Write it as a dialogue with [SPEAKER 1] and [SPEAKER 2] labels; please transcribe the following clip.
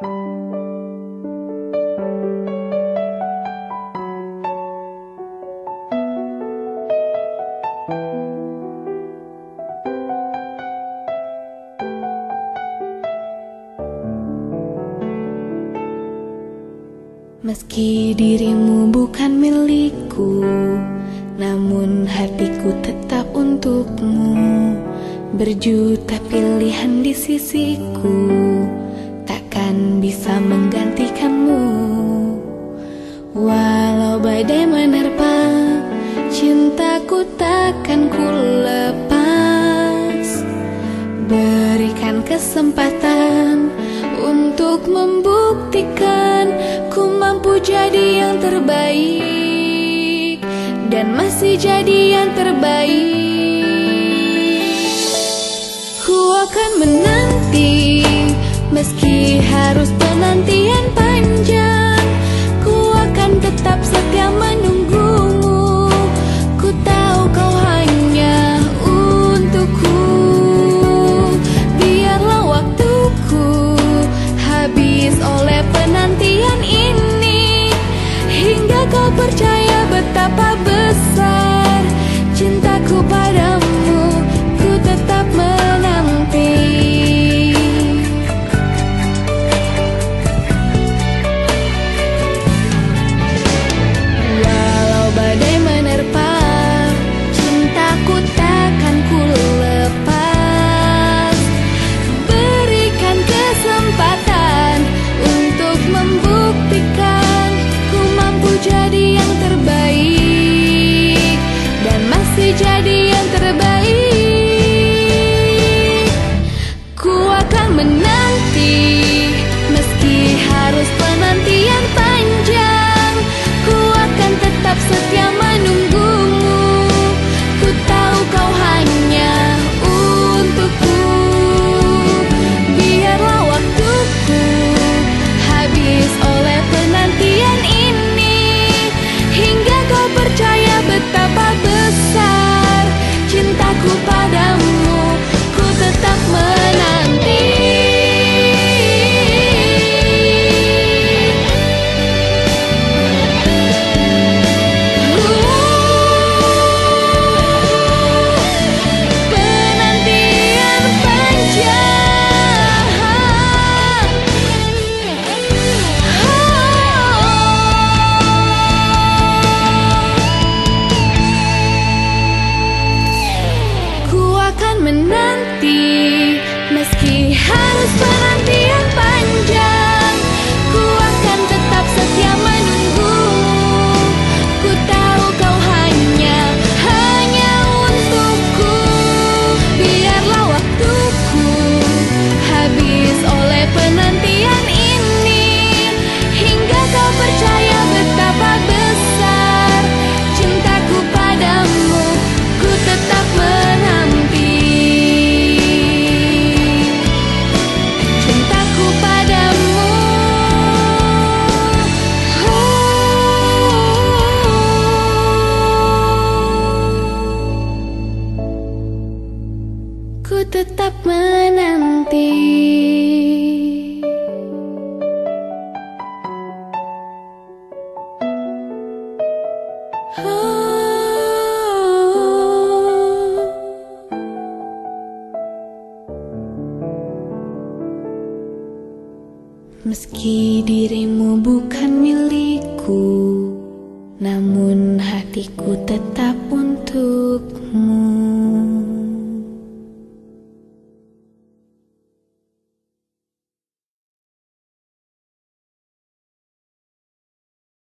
[SPEAKER 1] Meski dirimu bukan milikku Namun hatiku tetap untukmu. Berjuta pilihan di sisiku Bisa menggantikanmu. Walau badai menerpa Cintaku takkan ku lepas. Berikan kesempatan Untuk membuktikan Ku mampu jadi yang terbaik Dan masih jadi yang terbaik. Ku akan menanti Meski harus penantian jadi yang terbaik. Ku akan menanti menanti Meski harus penantian tetap menanti. Meski dirimu bukan milikku Namun hatiku tetap untukmu